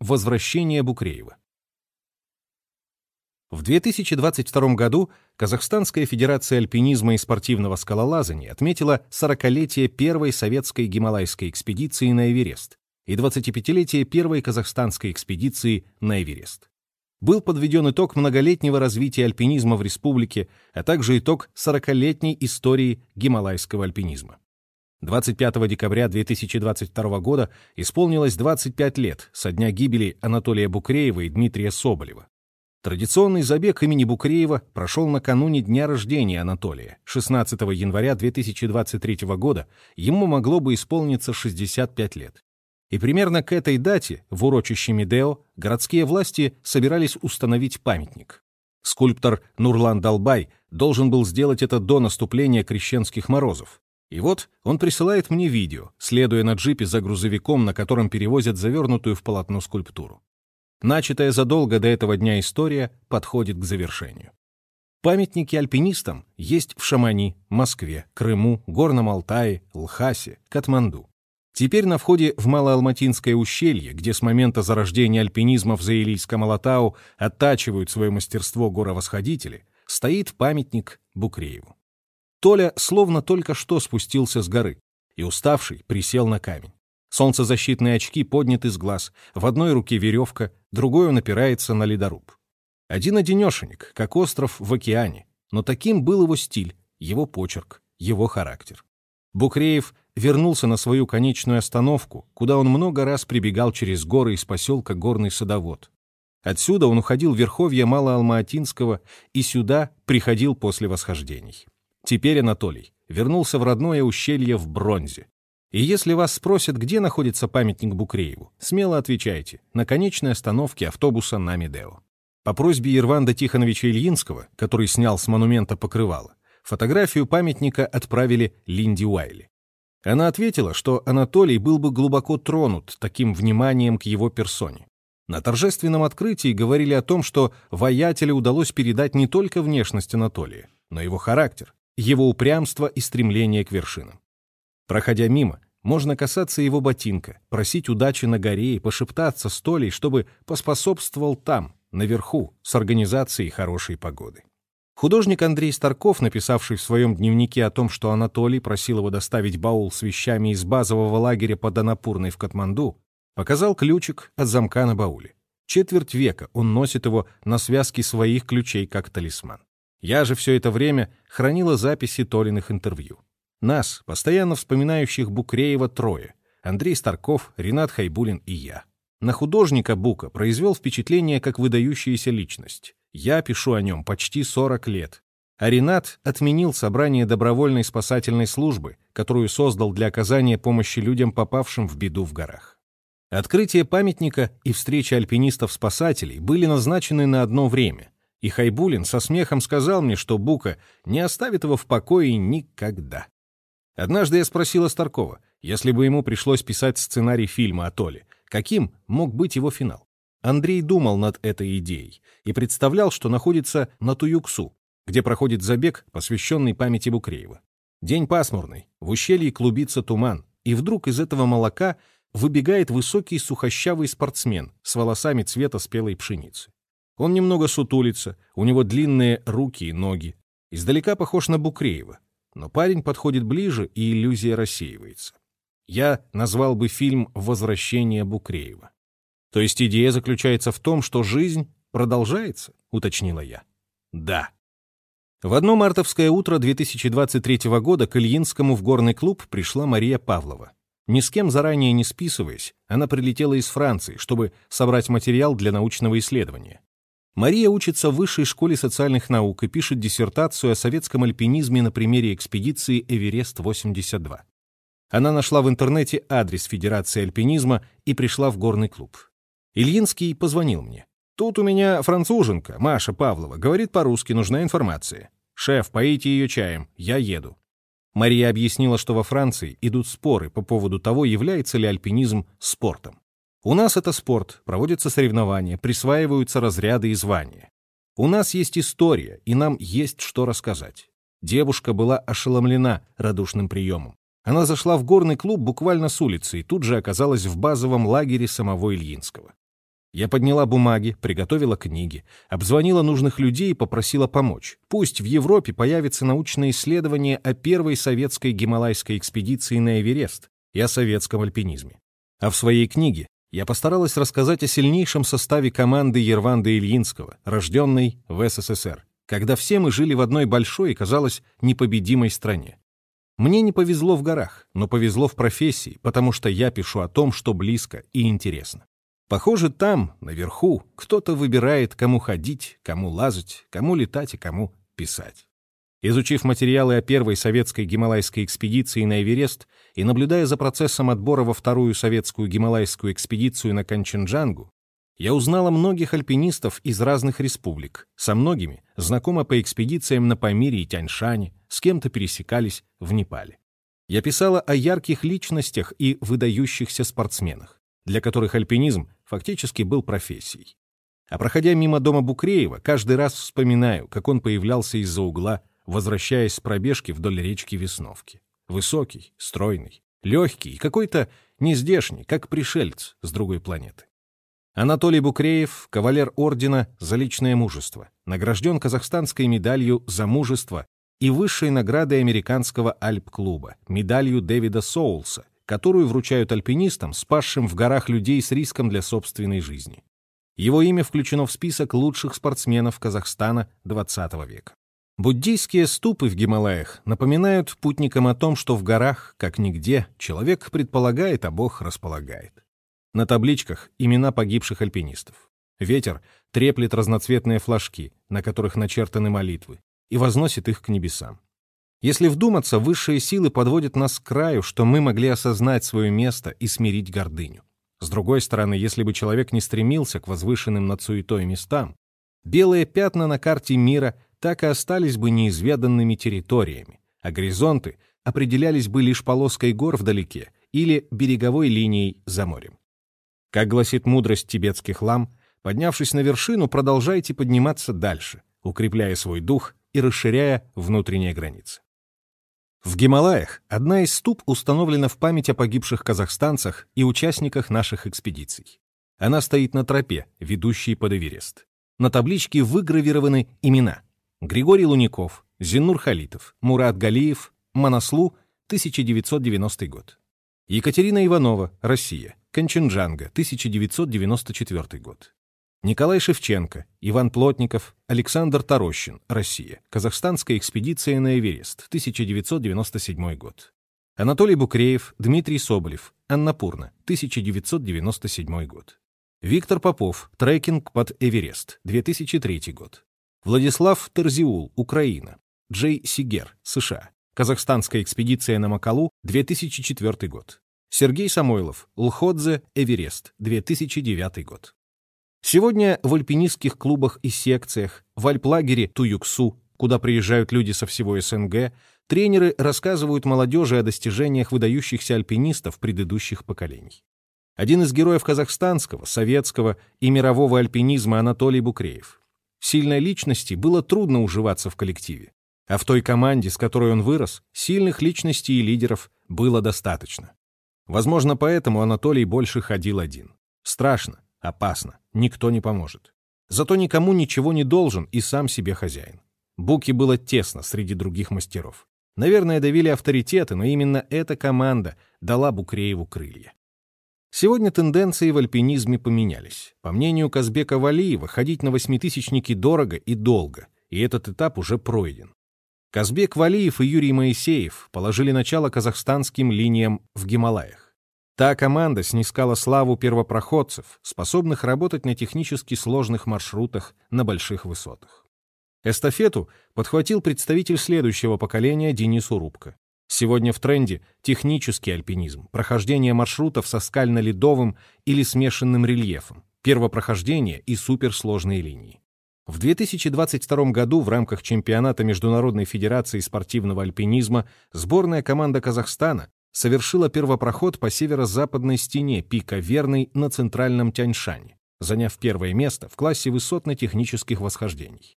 Возвращение Букреева. В 2022 году Казахстанская Федерация альпинизма и спортивного скалолазания отметила 40-летие первой советской гималайской экспедиции на Эверест и 25-летие первой казахстанской экспедиции на Эверест. Был подведен итог многолетнего развития альпинизма в республике, а также итог 40-летней истории гималайского альпинизма. 25 декабря 2022 года исполнилось 25 лет со дня гибели Анатолия Букреева и Дмитрия Соболева. Традиционный забег имени Букреева прошел накануне дня рождения Анатолия, 16 января 2023 года, ему могло бы исполниться 65 лет. И примерно к этой дате в урочище Медео городские власти собирались установить памятник. Скульптор Нурлан Далбай должен был сделать это до наступления крещенских морозов. И вот он присылает мне видео, следуя на джипе за грузовиком, на котором перевозят завернутую в полотно скульптуру. Начатая задолго до этого дня история подходит к завершению. Памятники альпинистам есть в Шамани, Москве, Крыму, Горном Алтае, Лхасе, Катманду. Теперь на входе в Малоалматинское ущелье, где с момента зарождения альпинизма в Заилийском Алатау оттачивают свое мастерство горовосходители, стоит памятник Букрееву. Толя словно только что спустился с горы и, уставший, присел на камень. Солнцезащитные очки подняты с глаз, в одной руке веревка, другой он опирается на ледоруб. Один-одинешенек, как остров в океане, но таким был его стиль, его почерк, его характер. Букреев вернулся на свою конечную остановку, куда он много раз прибегал через горы из поселка Горный Садовод. Отсюда он уходил в верховье Малоалмаатинского и сюда приходил после восхождений. Теперь Анатолий вернулся в родное ущелье в Бронзе, и если вас спросят, где находится памятник Букрееву, смело отвечайте – на конечной остановке автобуса на Медео. По просьбе Ирванда Тихоновича Ильинского, который снял с монумента покрывало, фотографию памятника отправили Линди Уайли. Она ответила, что Анатолий был бы глубоко тронут таким вниманием к его персоне. На торжественном открытии говорили о том, что воятелю удалось передать не только внешность Анатолия, но и его характер, его упрямство и стремление к вершинам. Проходя мимо, можно касаться его ботинка, просить удачи на горе и пошептаться с Толей, чтобы поспособствовал там, наверху, с организацией хорошей погоды. Художник Андрей Старков, написавший в своем дневнике о том, что Анатолий просил его доставить баул с вещами из базового лагеря под Анапурной в Катманду, показал ключик от замка на бауле. Четверть века он носит его на связке своих ключей как талисман. Я же все это время хранила записи Толиных интервью. Нас, постоянно вспоминающих Букреева, трое. Андрей Старков, Ренат Хайбулин и я. На художника Бука произвел впечатление как выдающаяся личность. Я пишу о нем почти 40 лет. А Ренат отменил собрание добровольной спасательной службы, которую создал для оказания помощи людям, попавшим в беду в горах. Открытие памятника и встреча альпинистов-спасателей были назначены на одно время, и Хайбулин со смехом сказал мне, что Бука не оставит его в покое никогда. Однажды я спросила Старкова, если бы ему пришлось писать сценарий фильма о Толе, каким мог быть его финал? Андрей думал над этой идеей и представлял, что находится на Туюксу, где проходит забег, посвященный памяти Букреева. День пасмурный, в ущелье клубится туман, и вдруг из этого молока выбегает высокий сухощавый спортсмен с волосами цвета спелой пшеницы. Он немного сутулится, у него длинные руки и ноги. Издалека похож на Букреева, но парень подходит ближе, и иллюзия рассеивается. Я назвал бы фильм «Возвращение Букреева». То есть идея заключается в том, что жизнь продолжается, уточнила я. Да. В одно мартовское утро 2023 года к Ильинскому в горный клуб пришла Мария Павлова. Ни с кем заранее не списываясь, она прилетела из Франции, чтобы собрать материал для научного исследования. Мария учится в Высшей школе социальных наук и пишет диссертацию о советском альпинизме на примере экспедиции «Эверест-82». Она нашла в интернете адрес Федерации альпинизма и пришла в горный клуб. Ильинский позвонил мне. «Тут у меня француженка, Маша Павлова, говорит по-русски, нужна информация. Шеф, поите ее чаем, я еду». Мария объяснила, что во Франции идут споры по поводу того, является ли альпинизм спортом. У нас это спорт, проводятся соревнования, присваиваются разряды и звания. У нас есть история, и нам есть что рассказать. Девушка была ошеломлена радушным приемом. Она зашла в горный клуб буквально с улицы и тут же оказалась в базовом лагере самого Ильинского. Я подняла бумаги, приготовила книги, обзвонила нужных людей и попросила помочь. Пусть в Европе появится научное исследование о первой советской гималайской экспедиции на Эверест и о советском альпинизме. А в своей книге я постаралась рассказать о сильнейшем составе команды Ерванда Ильинского, рожденной в СССР, когда все мы жили в одной большой и, казалось, непобедимой стране. Мне не повезло в горах, но повезло в профессии, потому что я пишу о том, что близко и интересно. Похоже, там, наверху, кто-то выбирает, кому ходить, кому лазать, кому летать и кому писать. Изучив материалы о первой советской гималайской экспедиции на Эверест и наблюдая за процессом отбора во вторую советскую гималайскую экспедицию на Канченджангу, я узнала многих альпинистов из разных республик, со многими знакома по экспедициям на Памире и Тяньшане, с кем-то пересекались в Непале. Я писала о ярких личностях и выдающихся спортсменах для которых альпинизм фактически был профессией. А проходя мимо дома Букреева, каждый раз вспоминаю, как он появлялся из-за угла, возвращаясь с пробежки вдоль речки Весновки. Высокий, стройный, легкий и какой-то нездешний, как пришелец с другой планеты. Анатолий Букреев, кавалер ордена за личное мужество, награжден казахстанской медалью за мужество и высшей наградой американского Альп-клуба, медалью Дэвида Соулса, которую вручают альпинистам, спасшим в горах людей с риском для собственной жизни. Его имя включено в список лучших спортсменов Казахстана XX века. Буддийские ступы в Гималаях напоминают путникам о том, что в горах, как нигде, человек предполагает, а Бог располагает. На табличках имена погибших альпинистов. Ветер треплет разноцветные флажки, на которых начертаны молитвы, и возносит их к небесам. Если вдуматься, высшие силы подводят нас к краю, что мы могли осознать свое место и смирить гордыню. С другой стороны, если бы человек не стремился к возвышенным над суетой местам, белые пятна на карте мира так и остались бы неизведанными территориями, а горизонты определялись бы лишь полоской гор вдалеке или береговой линией за морем. Как гласит мудрость тибетских лам, поднявшись на вершину, продолжайте подниматься дальше, укрепляя свой дух и расширяя внутренние границы. В Гималаях одна из ступ установлена в память о погибших казахстанцах и участниках наших экспедиций. Она стоит на тропе, ведущей под Эверест. На табличке выгравированы имена. Григорий Луников, Зинур Халитов, Мурат Галиев, Манаслу, 1990 год. Екатерина Иванова, Россия, Конченджанга, 1994 год. Николай Шевченко, Иван Плотников, Александр Тарощин, Россия. Казахстанская экспедиция на Эверест, 1997 год. Анатолий Букреев, Дмитрий Соболев, Аннапурна, 1997 год. Виктор Попов, Трекинг под Эверест, 2003 год. Владислав Терзиул, Украина. Джей Сигер, США. Казахстанская экспедиция на Макалу, 2004 год. Сергей Самойлов, Лходзе, Эверест, 2009 год. Сегодня в альпинистских клубах и секциях, в альплагере Туюксу, куда приезжают люди со всего СНГ, тренеры рассказывают молодежи о достижениях выдающихся альпинистов предыдущих поколений. Один из героев казахстанского, советского и мирового альпинизма Анатолий Букреев. Сильной личности было трудно уживаться в коллективе, а в той команде, с которой он вырос, сильных личностей и лидеров было достаточно. Возможно, поэтому Анатолий больше ходил один. Страшно, Опасно, никто не поможет. Зато никому ничего не должен и сам себе хозяин. Буки было тесно среди других мастеров. Наверное, давили авторитеты, но именно эта команда дала Букрееву крылья. Сегодня тенденции в альпинизме поменялись. По мнению Казбека Валиева, ходить на восьмитысячники дорого и долго, и этот этап уже пройден. Казбек Валиев и Юрий Моисеев положили начало казахстанским линиям в Гималаях. Та команда снискала славу первопроходцев, способных работать на технически сложных маршрутах на больших высотах. Эстафету подхватил представитель следующего поколения Денис Урубко. Сегодня в тренде технический альпинизм, прохождение маршрутов со скально-ледовым или смешанным рельефом, первопрохождение и суперсложные линии. В 2022 году в рамках чемпионата Международной Федерации спортивного альпинизма сборная команда Казахстана совершила первопроход по северо-западной стене пика Верный на центральном Тяньшане, заняв первое место в классе высотно-технических восхождений.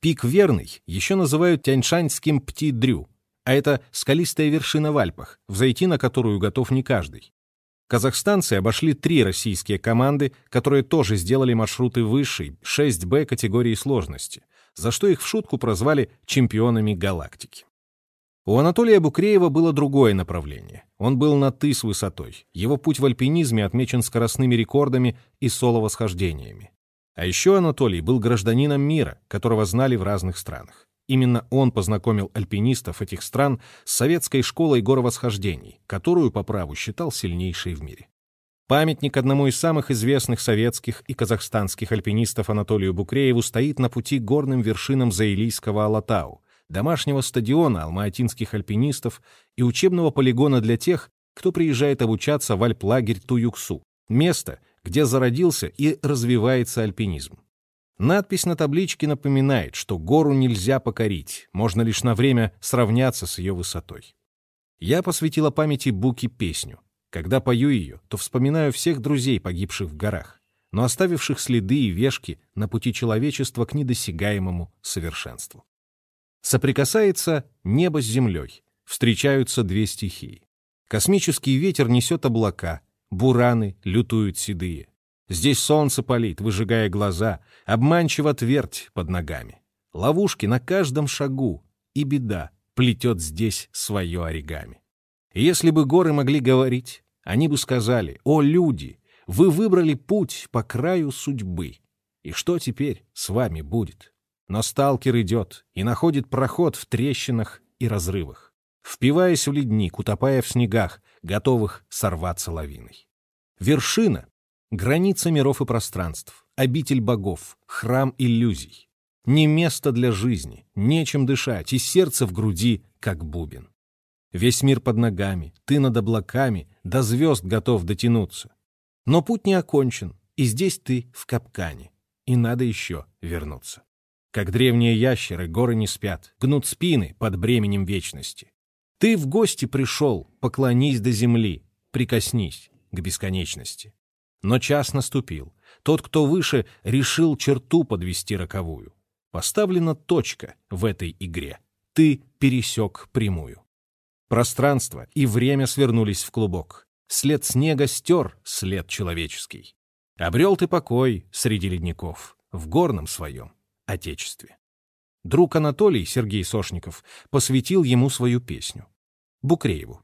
Пик Верный еще называют Тяньшаньским Пти-Дрю, а это скалистая вершина в Альпах, взойти на которую готов не каждый. Казахстанцы обошли три российские команды, которые тоже сделали маршруты высшей, 6Б категории сложности, за что их в шутку прозвали чемпионами галактики. У Анатолия Букреева было другое направление. Он был на «ты» с высотой. Его путь в альпинизме отмечен скоростными рекордами и соло-восхождениями. А еще Анатолий был гражданином мира, которого знали в разных странах. Именно он познакомил альпинистов этих стран с советской школой горовосхождений, которую по праву считал сильнейшей в мире. Памятник одному из самых известных советских и казахстанских альпинистов Анатолию Букрееву стоит на пути к горным вершинам Заилийского Алатау, домашнего стадиона алмаатинских альпинистов и учебного полигона для тех, кто приезжает обучаться в альплагерь Туюксу, место, где зародился и развивается альпинизм. Надпись на табличке напоминает, что гору нельзя покорить, можно лишь на время сравняться с ее высотой. Я посвятила памяти Буки песню. Когда пою ее, то вспоминаю всех друзей, погибших в горах, но оставивших следы и вешки на пути человечества к недосягаемому совершенству. Соприкасается небо с землей, встречаются две стихии. Космический ветер несет облака, бураны лютуют седые. Здесь солнце палит, выжигая глаза, обманчиво твердь под ногами. Ловушки на каждом шагу, и беда плетет здесь свое оригами. если бы горы могли говорить, они бы сказали, «О, люди, вы выбрали путь по краю судьбы, и что теперь с вами будет?» Но сталкер идет и находит проход в трещинах и разрывах, впиваясь в ледник, утопая в снегах, готовых сорваться лавиной. Вершина — граница миров и пространств, обитель богов, храм иллюзий. Не место для жизни, нечем дышать, и сердце в груди, как бубен. Весь мир под ногами, ты над облаками, до звезд готов дотянуться. Но путь не окончен, и здесь ты в капкане, и надо еще вернуться. Как древние ящеры, горы не спят, гнут спины под бременем вечности. Ты в гости пришел, поклонись до земли, прикоснись к бесконечности. Но час наступил. Тот, кто выше, решил черту подвести роковую. Поставлена точка в этой игре. Ты пересек прямую. Пространство и время свернулись в клубок. След снега стер след человеческий. Обрел ты покой среди ледников, в горном своем Отечестве. Друг Анатолий, Сергей Сошников, посвятил ему свою песню. Букрееву.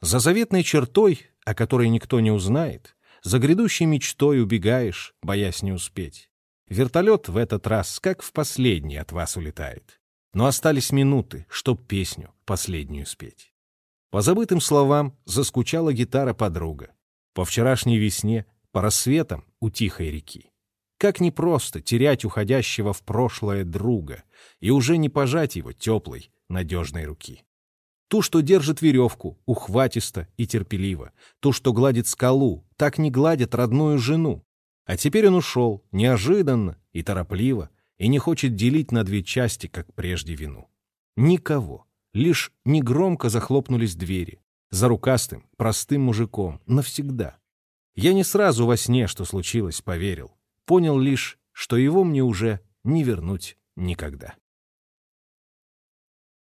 За заветной чертой, о которой никто не узнает, за грядущей мечтой убегаешь, боясь не успеть. Вертолет в этот раз, как в последний, от вас улетает. Но остались минуты, чтоб песню последнюю спеть. По забытым словам заскучала гитара подруга. По вчерашней весне, по рассветам у тихой реки. Как непросто терять уходящего в прошлое друга и уже не пожать его теплой, надежной руки. Ту, что держит веревку, ухватисто и терпеливо. Ту, что гладит скалу, так не гладит родную жену. А теперь он ушел, неожиданно и торопливо, и не хочет делить на две части, как прежде, вину. Никого. Лишь негромко захлопнулись двери. За рукастым, простым мужиком. Навсегда. Я не сразу во сне, что случилось, поверил понял лишь, что его мне уже не вернуть никогда.